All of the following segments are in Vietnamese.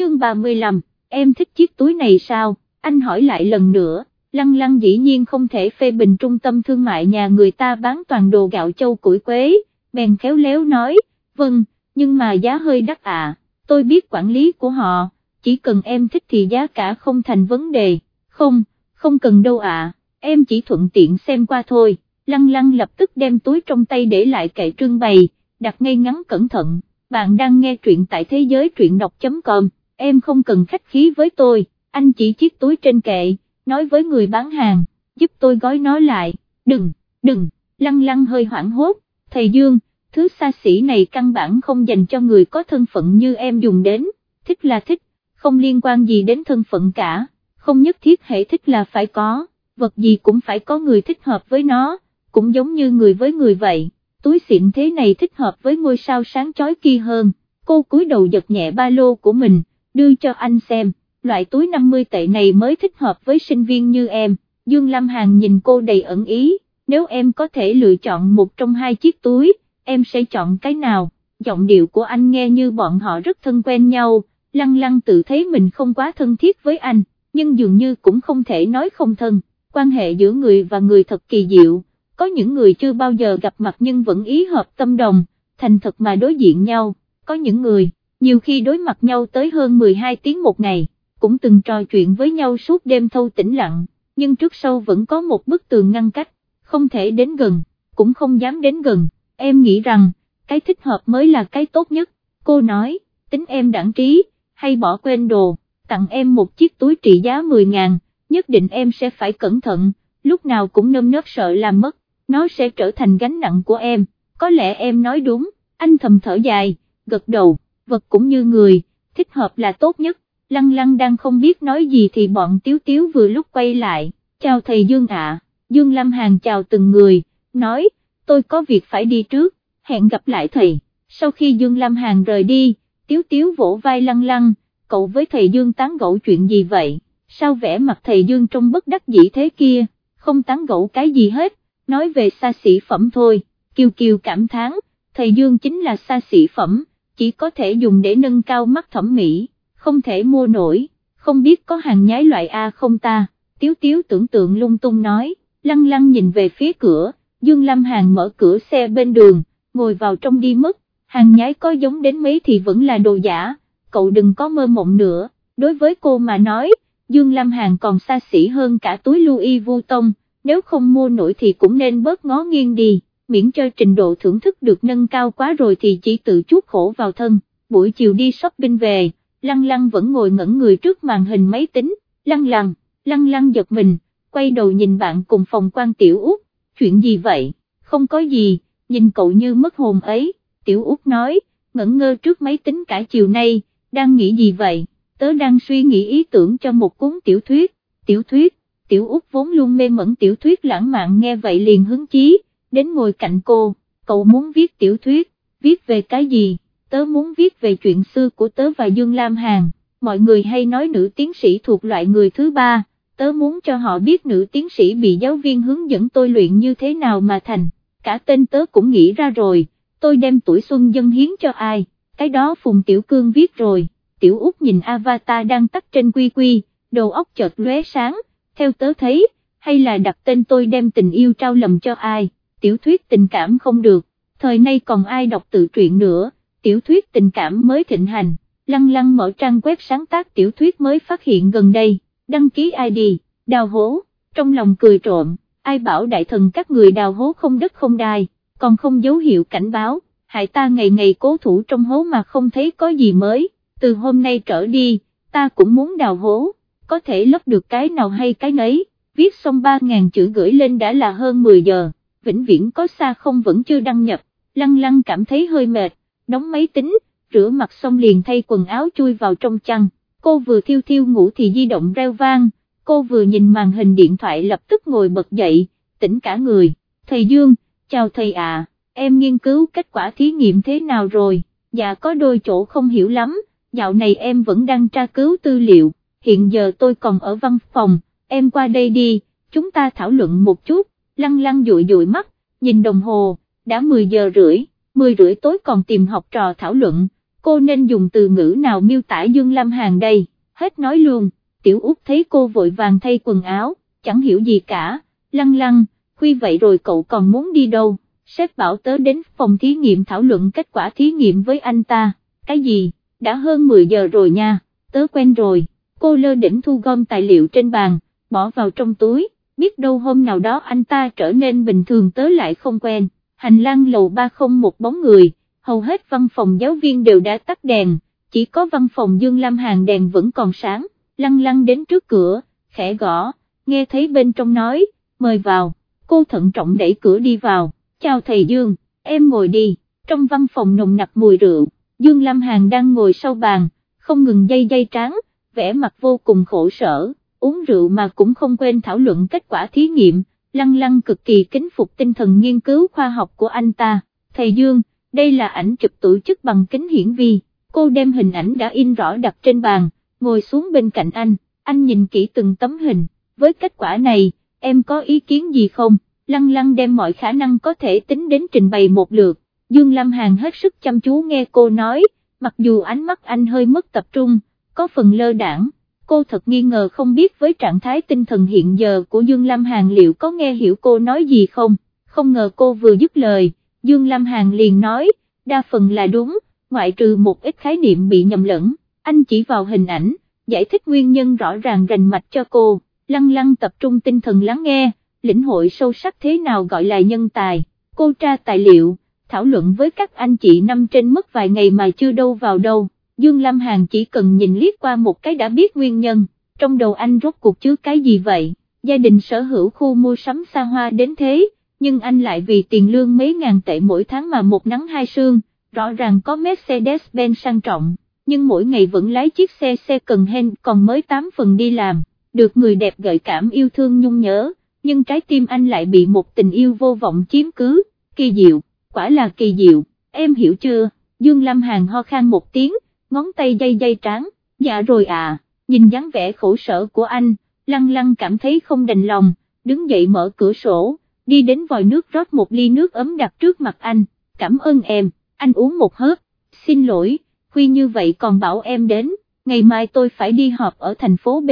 chương 35, em thích chiếc túi này sao, anh hỏi lại lần nữa, lăng lăng dĩ nhiên không thể phê bình trung tâm thương mại nhà người ta bán toàn đồ gạo châu củi quế, bèn khéo léo nói, vâng, nhưng mà giá hơi đắt à, tôi biết quản lý của họ, chỉ cần em thích thì giá cả không thành vấn đề, không, không cần đâu ạ, em chỉ thuận tiện xem qua thôi, lăng lăng lập tức đem túi trong tay để lại kệ trưng bày, đặt ngay ngắn cẩn thận, bạn đang nghe truyện tại thế giới truyện đọc.com, em không cần khách khí với tôi, anh chỉ chiếc túi trên kệ, nói với người bán hàng, giúp tôi gói nó lại, đừng, đừng, lăng lăng hơi hoảng hốt, thầy Dương, thứ xa xỉ này căn bản không dành cho người có thân phận như em dùng đến, thích là thích, không liên quan gì đến thân phận cả, không nhất thiết hệ thích là phải có, vật gì cũng phải có người thích hợp với nó, cũng giống như người với người vậy, túi xịn thế này thích hợp với ngôi sao sáng chói kia hơn, cô cúi đầu giật nhẹ ba lô của mình, đưa cho anh xem, loại túi 50 tệ này mới thích hợp với sinh viên như em, Dương Lam Hàn nhìn cô đầy ẩn ý, nếu em có thể lựa chọn một trong hai chiếc túi, em sẽ chọn cái nào, giọng điệu của anh nghe như bọn họ rất thân quen nhau, lăng lăng tự thấy mình không quá thân thiết với anh, nhưng dường như cũng không thể nói không thân, quan hệ giữa người và người thật kỳ diệu, có những người chưa bao giờ gặp mặt nhưng vẫn ý hợp tâm đồng, thành thật mà đối diện nhau, có những người, nhiều khi đối mặt nhau tới hơn 12 tiếng một ngày, cũng từng trò chuyện với nhau suốt đêm thâu tĩnh lặng, nhưng trước sau vẫn có một bức tường ngăn cách, không thể đến gần, cũng không dám đến gần, em nghĩ rằng, cái thích hợp mới là cái tốt nhất, cô nói, tính em đẳng trí, hay bỏ quên đồ, tặng em một chiếc túi trị giá 10 ngàn, nhất định em sẽ phải cẩn thận, lúc nào cũng nơm nớp sợ làm mất, nó sẽ trở thành gánh nặng của em, có lẽ em nói đúng, anh thầm thở dài, gật đầu, vật cũng như người, thích hợp là tốt nhất, lăng lăng đang không biết nói gì thì bọn tiếu tiếu vừa lúc quay lại, chào thầy Dương ạ, Dương Lâm Hàn chào từng người, nói, tôi có việc phải đi trước, hẹn gặp lại thầy, sau khi Dương Lâm Hàn rời đi, tiếu tiếu vỗ vai lăng lăng, cậu với thầy Dương tán gẫu chuyện gì vậy, sao vẽ mặt thầy Dương trong bất đắc dĩ thế kia, không tán gẫu cái gì hết, nói về xa xỉ phẩm thôi, kiều kiều cảm thán, thầy Dương chính là xa xỉ phẩm, chỉ có thể dùng để nâng cao mắt thẩm mỹ, không thể mua nổi, không biết có hàng nhái loại A không ta, tiếu tiếu tưởng tượng lung tung nói, lăng lăng nhìn về phía cửa, Dương Lâm Hàn mở cửa xe bên đường, ngồi vào trong đi mất, hàng nhái có giống đến mấy thì vẫn là đồ giả, cậu đừng có mơ mộng nữa, đối với cô mà nói, Dương Lâm Hàn còn xa xỉ hơn cả túi Louis Vuitton, nếu không mua nổi thì cũng nên bớt ngó nghiêng đi, miễn cho trình độ thưởng thức được nâng cao quá rồi thì chỉ tự chuốc khổ vào thân, buổi chiều đi shopping về, lăng lăng vẫn ngồi ngẩn người trước màn hình máy tính, lăng lăng, lăng lăng giật mình, quay đầu nhìn bạn cùng phòng quan tiểu út, chuyện gì vậy, không có gì, nhìn cậu như mất hồn ấy, tiểu út nói, ngẩn ngơ trước máy tính cả chiều nay, đang nghĩ gì vậy, tớ đang suy nghĩ ý tưởng cho một cuốn tiểu thuyết, tiểu thuyết, tiểu út vốn luôn mê mẩn tiểu thuyết lãng mạn nghe vậy liền hứng chí, đến ngồi cạnh cô, cậu muốn viết tiểu thuyết, viết về cái gì, tớ muốn viết về chuyện xưa của tớ và Dương Lam Hàn, mọi người hay nói nữ tiến sĩ thuộc loại người thứ ba, tớ muốn cho họ biết nữ tiến sĩ bị giáo viên hướng dẫn tôi luyện như thế nào mà thành, cả tên tớ cũng nghĩ ra rồi, tôi đem tuổi xuân dân hiến cho ai, cái đó Phùng Tiểu Cương viết rồi, Tiểu Út nhìn Avatar đang tắt trên quy quy, đầu óc chợt lóe sáng, theo tớ thấy, hay là đặt tên tôi đem tình yêu trao lầm cho ai, tiểu thuyết tình cảm không được, thời nay còn ai đọc tự truyện nữa, tiểu thuyết tình cảm mới thịnh hành, lăng lăng mở trang web sáng tác tiểu thuyết mới phát hiện gần đây, đăng ký ID, đào hố, trong lòng cười trộm, ai bảo đại thần các người đào hố không đất không đai, còn không dấu hiệu cảnh báo, hại ta ngày ngày cố thủ trong hố mà không thấy có gì mới, từ hôm nay trở đi, ta cũng muốn đào hố có thể lấp được cái nào hay cái nấy, viết xong 3.000 chữ gửi lên đã là hơn 10 giờ, vĩnh viễn có xa không vẫn chưa đăng nhập, lăng lăng cảm thấy hơi mệt, đóng máy tính, rửa mặt xong liền thay quần áo chui vào trong chăn, cô vừa thiêu thiêu ngủ thì di động reo vang, cô vừa nhìn màn hình điện thoại lập tức ngồi bật dậy, tỉnh cả người, thầy Dương, chào thầy à, em nghiên cứu kết quả thí nghiệm thế nào rồi, dạ có đôi chỗ không hiểu lắm, dạo này em vẫn đang tra cứu tư liệu. Hiện giờ tôi còn ở văn phòng, em qua đây đi, chúng ta thảo luận một chút, lăng lăng dụi dụi mắt, nhìn đồng hồ, đã 10 giờ rưỡi, 10 rưỡi tối còn tìm học trò thảo luận, cô nên dùng từ ngữ nào miêu tả Dương Lam Hàn đây, hết nói luôn, tiểu út thấy cô vội vàng thay quần áo, chẳng hiểu gì cả, lăng lăng, khuy vậy rồi cậu còn muốn đi đâu, sếp bảo tớ đến phòng thí nghiệm thảo luận kết quả thí nghiệm với anh ta, cái gì, đã hơn 10 giờ rồi nha, tớ quen rồi, cô lơ đỉnh thu gom tài liệu trên bàn, bỏ vào trong túi, biết đâu hôm nào đó anh ta trở nên bình thường tớ lại không quen, hành lang lầu ba không một bóng người, hầu hết văn phòng giáo viên đều đã tắt đèn, chỉ có văn phòng Dương Lam Hàn đèn vẫn còn sáng, lăng lăng đến trước cửa, khẽ gõ, nghe thấy bên trong nói, mời vào, cô thận trọng đẩy cửa đi vào, chào thầy Dương, em ngồi đi, trong văn phòng nồng nặc mùi rượu, Dương Lam Hàn đang ngồi sau bàn, không ngừng dây dây tráng, vẻ mặt vô cùng khổ sở, uống rượu mà cũng không quên thảo luận kết quả thí nghiệm, lăng lăng cực kỳ kính phục tinh thần nghiên cứu khoa học của anh ta, thầy Dương, đây là ảnh chụp tổ chức bằng kính hiển vi, cô đem hình ảnh đã in rõ đặt trên bàn, ngồi xuống bên cạnh anh, anh nhìn kỹ từng tấm hình, với kết quả này, em có ý kiến gì không, lăng lăng đem mọi khả năng có thể tính đến trình bày một lượt, Dương Lam Hàn hết sức chăm chú nghe cô nói, mặc dù ánh mắt anh hơi mất tập trung, có phần lơ đảng, cô thật nghi ngờ không biết với trạng thái tinh thần hiện giờ của Dương Lam Hàn liệu có nghe hiểu cô nói gì không, không ngờ cô vừa dứt lời, Dương Lam Hàn liền nói, đa phần là đúng, ngoại trừ một ít khái niệm bị nhầm lẫn, anh chỉ vào hình ảnh, giải thích nguyên nhân rõ ràng rành mạch cho cô, lăng lăng tập trung tinh thần lắng nghe, lĩnh hội sâu sắc thế nào gọi là nhân tài, cô tra tài liệu, thảo luận với các anh chị năm trên mất vài ngày mà chưa đâu vào đâu, Dương Lam Hàn chỉ cần nhìn liếc qua một cái đã biết nguyên nhân, trong đầu anh rốt cuộc chứ cái gì vậy, gia đình sở hữu khu mua sắm xa hoa đến thế, nhưng anh lại vì tiền lương mấy ngàn tệ mỗi tháng mà một nắng hai sương, rõ ràng có Mercedes-Benz sang trọng, nhưng mỗi ngày vẫn lái chiếc xe xe cần hen còn mới 8 phần đi làm, được người đẹp gợi cảm yêu thương nhung nhớ, nhưng trái tim anh lại bị một tình yêu vô vọng chiếm cứ, kỳ diệu, quả là kỳ diệu, em hiểu chưa, Dương Lâm Hàn ho khan một tiếng, ngón tay dây dây tráng, dạ rồi à, nhìn dáng vẻ khổ sở của anh, lăng lăng cảm thấy không đành lòng, đứng dậy mở cửa sổ, đi đến vòi nước rót một ly nước ấm đặt trước mặt anh, cảm ơn em, anh uống một hớp, xin lỗi, khuya như vậy còn bảo em đến, ngày mai tôi phải đi họp ở thành phố B,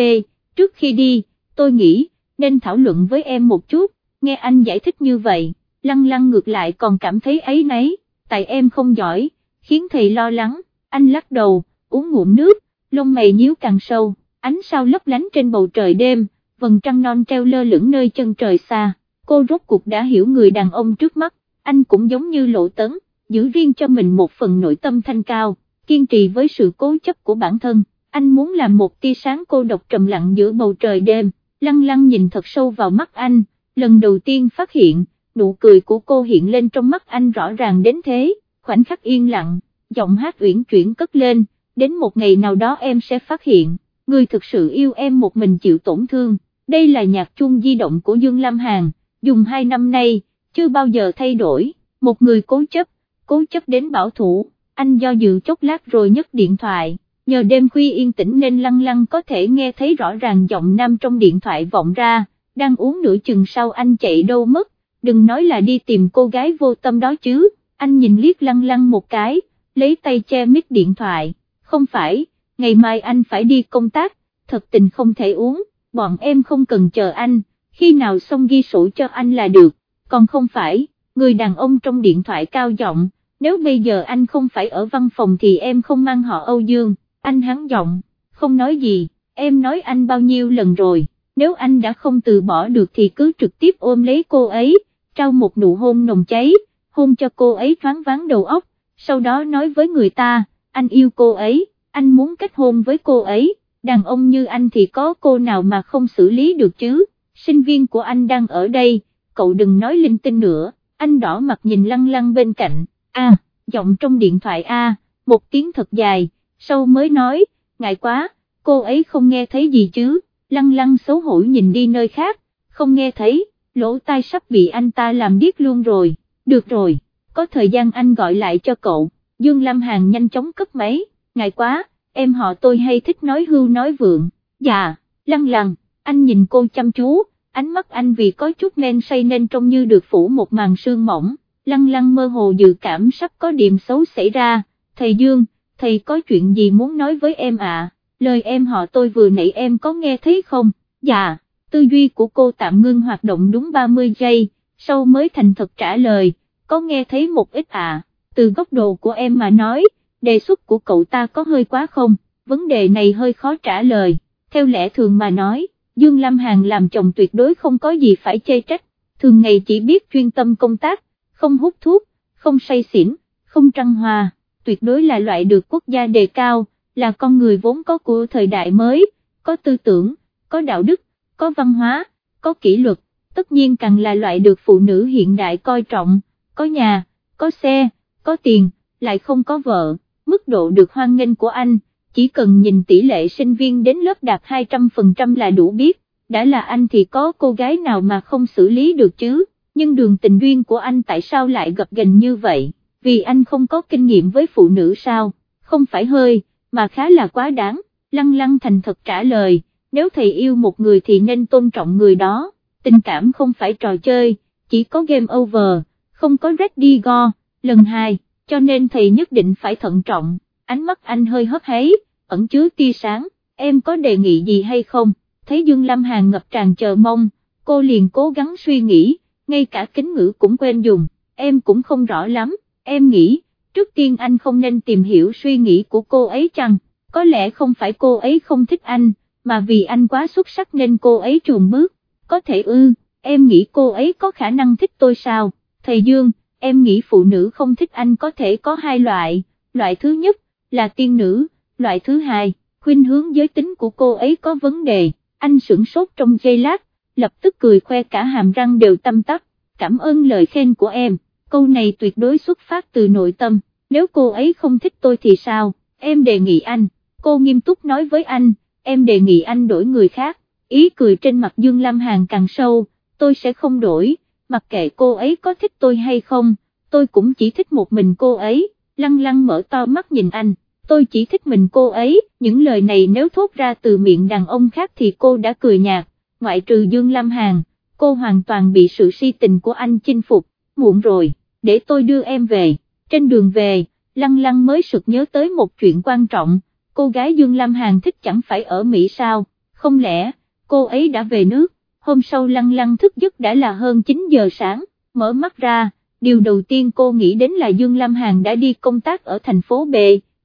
trước khi đi, tôi nghĩ, nên thảo luận với em một chút, nghe anh giải thích như vậy, lăng lăng ngược lại còn cảm thấy ấy nấy, tại em không giỏi, khiến thầy lo lắng, anh lắc đầu, uống ngụm nước, lông mày nhíu càng sâu, ánh sao lấp lánh trên bầu trời đêm, vầng trăng non treo lơ lửng nơi chân trời xa, cô rốt cuộc đã hiểu người đàn ông trước mắt, anh cũng giống như lộ tấn, giữ riêng cho mình một phần nội tâm thanh cao, kiên trì với sự cố chấp của bản thân, anh muốn làm một tia sáng cô độc trầm lặng giữa bầu trời đêm, lăng lăng nhìn thật sâu vào mắt anh, lần đầu tiên phát hiện, nụ cười của cô hiện lên trong mắt anh rõ ràng đến thế, khoảnh khắc yên lặng, giọng hát uyển chuyển cất lên, đến một ngày nào đó em sẽ phát hiện, người thực sự yêu em một mình chịu tổn thương, đây là nhạc chuông di động của Dương Lam Hàn, dùng hai năm nay, chưa bao giờ thay đổi, một người cố chấp, cố chấp đến bảo thủ, anh do dự chốc lát rồi nhấc điện thoại, nhờ đêm khuya yên tĩnh nên lăng lăng có thể nghe thấy rõ ràng giọng nam trong điện thoại vọng ra, đang uống nửa chừng sau anh chạy đâu mất, đừng nói là đi tìm cô gái vô tâm đó chứ, anh nhìn liếc lăng lăng một cái, lấy tay che mic điện thoại, không phải, ngày mai anh phải đi công tác, thật tình không thể uống, bọn em không cần chờ anh, khi nào xong ghi sổ cho anh là được, còn không phải, người đàn ông trong điện thoại cao giọng, nếu bây giờ anh không phải ở văn phòng thì em không mang họ Âu Dương, anh hắn giọng, không nói gì, em nói anh bao nhiêu lần rồi, nếu anh đã không từ bỏ được thì cứ trực tiếp ôm lấy cô ấy, trao một nụ hôn nồng cháy, hôn cho cô ấy thoáng váng đầu óc, sau đó nói với người ta, anh yêu cô ấy, anh muốn kết hôn với cô ấy, đàn ông như anh thì có cô nào mà không xử lý được chứ, sinh viên của anh đang ở đây, cậu đừng nói linh tinh nữa, anh đỏ mặt nhìn lăng lăng bên cạnh, a, giọng trong điện thoại a, một tiếng thật dài, sau mới nói, ngại quá, cô ấy không nghe thấy gì chứ, lăng lăng xấu hổ nhìn đi nơi khác, không nghe thấy, lỗ tai sắp bị anh ta làm điếc luôn rồi, được rồi có thời gian anh gọi lại cho cậu, Dương Lam Hàn nhanh chóng cất máy, ngại quá, em họ tôi hay thích nói hưu nói vượng, dạ, lăng lăng, anh nhìn cô chăm chú, ánh mắt anh vì có chút men say nên trông như được phủ một màn sương mỏng, lăng lăng mơ hồ dự cảm sắp có điểm xấu xảy ra, thầy Dương, thầy có chuyện gì muốn nói với em ạ, lời em họ tôi vừa nãy em có nghe thấy không, dạ, tư duy của cô tạm ngưng hoạt động đúng 30 giây, sau mới thành thật trả lời, có nghe thấy một ít à, từ góc độ của em mà nói, đề xuất của cậu ta có hơi quá không, vấn đề này hơi khó trả lời, theo lẽ thường mà nói, Dương lam Hàn làm chồng tuyệt đối không có gì phải chê trách, thường ngày chỉ biết chuyên tâm công tác, không hút thuốc, không say xỉn, không trăng hoa, tuyệt đối là loại được quốc gia đề cao, là con người vốn có của thời đại mới, có tư tưởng, có đạo đức, có văn hóa, có kỷ luật, tất nhiên càng là loại được phụ nữ hiện đại coi trọng, có nhà, có xe, có tiền, lại không có vợ, mức độ được hoan nghênh của anh, chỉ cần nhìn tỷ lệ sinh viên đến lớp đạt 200% là đủ biết, đã là anh thì có cô gái nào mà không xử lý được chứ, nhưng đường tình duyên của anh tại sao lại gặp gành như vậy, vì anh không có kinh nghiệm với phụ nữ sao, không phải hơi, mà khá là quá đáng, lăng lăng thành thật trả lời, nếu thầy yêu một người thì nên tôn trọng người đó, tình cảm không phải trò chơi, chỉ có game over, không có ready go, lần hai, cho nên thầy nhất định phải thận trọng, ánh mắt anh hơi hấp háy, ẩn chứa tia sáng, em có đề nghị gì hay không, thấy Dương Lam Hàn ngập tràn chờ mong, cô liền cố gắng suy nghĩ, ngay cả kính ngữ cũng quên dùng, em cũng không rõ lắm, em nghĩ, trước tiên anh không nên tìm hiểu suy nghĩ của cô ấy chăng, có lẽ không phải cô ấy không thích anh, mà vì anh quá xuất sắc nên cô ấy chuồn bước, có thể ư, em nghĩ cô ấy có khả năng thích tôi sao, thầy Dương, em nghĩ phụ nữ không thích anh có thể có hai loại, loại thứ nhất, là tiên nữ, loại thứ hai, khuyên hướng giới tính của cô ấy có vấn đề, anh sửng sốt trong giây lát, lập tức cười khoe cả hàm răng đều tâm tắc, cảm ơn lời khen của em, câu này tuyệt đối xuất phát từ nội tâm, nếu cô ấy không thích tôi thì sao, em đề nghị anh, cô nghiêm túc nói với anh, em đề nghị anh đổi người khác, ý cười trên mặt Dương Lam Hàn càng sâu, tôi sẽ không đổi, mặc kệ cô ấy có thích tôi hay không, tôi cũng chỉ thích một mình cô ấy, lăng lăng mở to mắt nhìn anh, tôi chỉ thích mình cô ấy, những lời này nếu thốt ra từ miệng đàn ông khác thì cô đã cười nhạt, ngoại trừ Dương Lam Hàn, cô hoàn toàn bị sự si tình của anh chinh phục, muộn rồi, để tôi đưa em về, trên đường về, lăng lăng mới sực nhớ tới một chuyện quan trọng, cô gái Dương Lam Hàn thích chẳng phải ở Mỹ sao, không lẽ, cô ấy đã về nước, hôm sau lăng lăng thức giấc đã là hơn 9 giờ sáng, mở mắt ra, điều đầu tiên cô nghĩ đến là Dương Lam Hàn đã đi công tác ở thành phố B,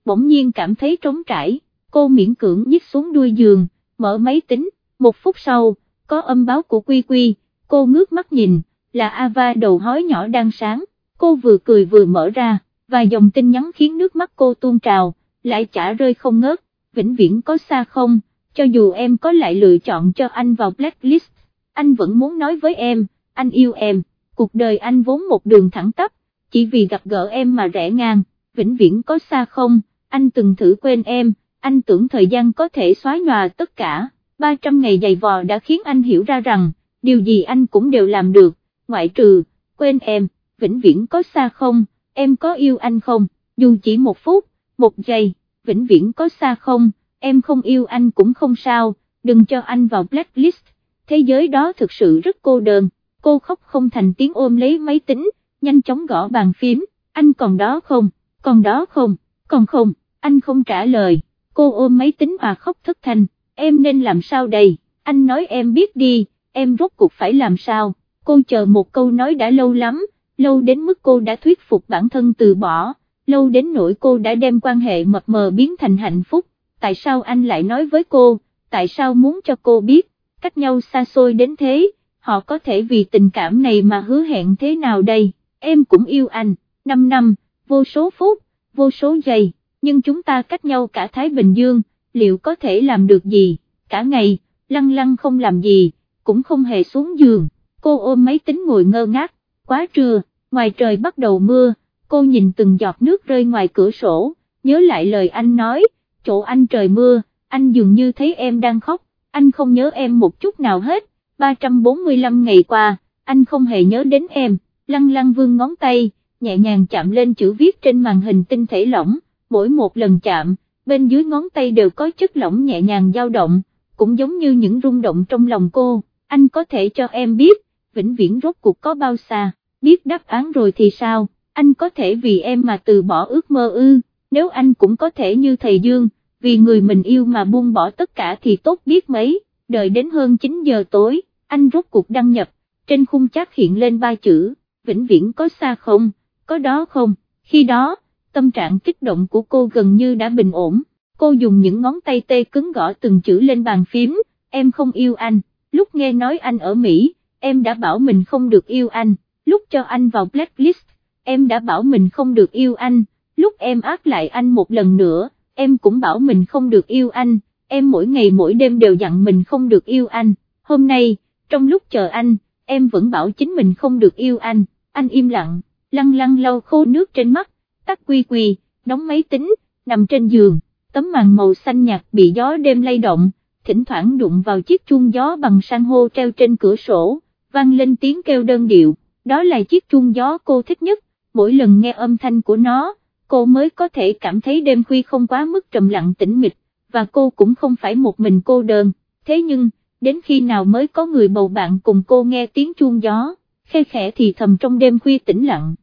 bỗng nhiên cảm thấy trống trải, cô miễn cưỡng nhích xuống đuôi giường, mở máy tính, một phút sau, có âm báo của Quy Quy, cô ngước mắt nhìn, là Ava đầu hói nhỏ đang sáng, cô vừa cười vừa mở ra, và dòng tin nhắn khiến nước mắt cô tuôn trào, lại chả rơi không ngớt, vĩnh viễn có xa không, cho dù em có lại lựa chọn cho anh vào blacklist, anh vẫn muốn nói với em, anh yêu em, cuộc đời anh vốn một đường thẳng tắp, chỉ vì gặp gỡ em mà rẽ ngang, vĩnh viễn có xa không, anh từng thử quên em, anh tưởng thời gian có thể xóa nhòa tất cả, 300 ngày dày vò đã khiến anh hiểu ra rằng, điều gì anh cũng đều làm được, ngoại trừ, quên em, vĩnh viễn có xa không, em có yêu anh không, dù chỉ một phút, một giây, vĩnh viễn có xa không, em không yêu anh cũng không sao, đừng cho anh vào blacklist, thế giới đó thực sự rất cô đơn, cô khóc không thành tiếng ôm lấy máy tính, nhanh chóng gõ bàn phím, anh còn đó không, còn đó không, còn không, anh không trả lời, cô ôm máy tính mà khóc thất thanh, em nên làm sao đây, anh nói em biết đi, em rốt cuộc phải làm sao, cô chờ một câu nói đã lâu lắm, lâu đến mức cô đã thuyết phục bản thân từ bỏ, lâu đến nỗi cô đã đem quan hệ mập mờ biến thành hạnh phúc, tại sao anh lại nói với cô, tại sao muốn cho cô biết, cách nhau xa xôi đến thế, họ có thể vì tình cảm này mà hứa hẹn thế nào đây, em cũng yêu anh, 5 năm, vô số phút, vô số giây, nhưng chúng ta cách nhau cả Thái Bình Dương, liệu có thể làm được gì, cả ngày, lăng lăng không làm gì, cũng không hề xuống giường, cô ôm máy tính ngồi ngơ ngác, quá trưa, ngoài trời bắt đầu mưa, cô nhìn từng giọt nước rơi ngoài cửa sổ, nhớ lại lời anh nói, chỗ anh trời mưa, anh dường như thấy em đang khóc, anh không nhớ em một chút nào hết, 345 ngày qua, anh không hề nhớ đến em, lăng lăng vương ngón tay, nhẹ nhàng chạm lên chữ viết trên màn hình tinh thể lỏng, mỗi một lần chạm, bên dưới ngón tay đều có chất lỏng nhẹ nhàng dao động, cũng giống như những rung động trong lòng cô, anh có thể cho em biết, vĩnh viễn rốt cuộc có bao xa, biết đáp án rồi thì sao, anh có thể vì em mà từ bỏ ước mơ ư, nếu anh cũng có thể như thầy Dương, vì người mình yêu mà buông bỏ tất cả thì tốt biết mấy, đợi đến hơn 9 giờ tối, anh rốt cuộc đăng nhập, trên khung chat hiện lên ba chữ, vĩnh viễn có xa không, có đó không, khi đó, tâm trạng kích động của cô gần như đã bình ổn, cô dùng những ngón tay tê cứng gõ từng chữ lên bàn phím, em không yêu anh, lúc nghe nói anh ở Mỹ, em đã bảo mình không được yêu anh, lúc cho anh vào blacklist, em đã bảo mình không được yêu anh, lúc em ác lại anh một lần nữa, em cũng bảo mình không được yêu anh, em mỗi ngày mỗi đêm đều dặn mình không được yêu anh, hôm nay, trong lúc chờ anh, em vẫn bảo chính mình không được yêu anh, anh im lặng, lăn lăn lau khô nước trên mắt, tắt quy quy, đóng máy tính, nằm trên giường, tấm màn màu xanh nhạt bị gió đêm lay động, thỉnh thoảng đụng vào chiếc chuông gió bằng san hô treo trên cửa sổ, vang lên tiếng kêu đơn điệu, đó là chiếc chuông gió cô thích nhất, mỗi lần nghe âm thanh của nó, cô mới có thể cảm thấy đêm khuya không quá mức trầm lặng tĩnh mịch, và cô cũng không phải một mình cô đơn, thế nhưng, đến khi nào mới có người bầu bạn cùng cô nghe tiếng chuông gió, khe khẽ thì thầm trong đêm khuya tĩnh lặng.